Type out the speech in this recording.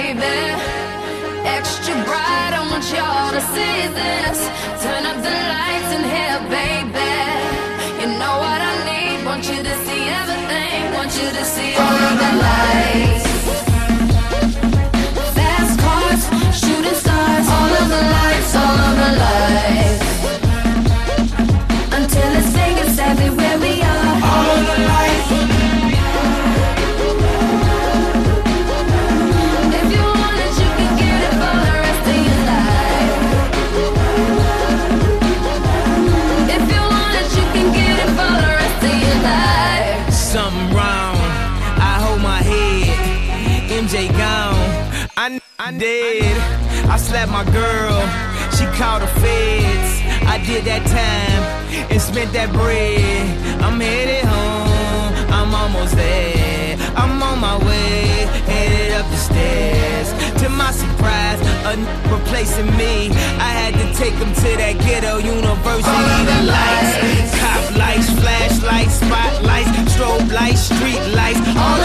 baby. Extra bright, I want y'all to see this. Turn up the lights in here, baby. You know what I need. Want you to see everything. Want you to see all of the lights. I, I did. I slapped my girl. She called the feds. I did that time and spent that bread. I'm headed home. I'm almost there. I'm on my way. Headed up the stairs. To my surprise, a n- replacing me. I had to take him to that ghetto university. All The lights, cop lights, flashlights, spotlights, strobe lights, street lights. All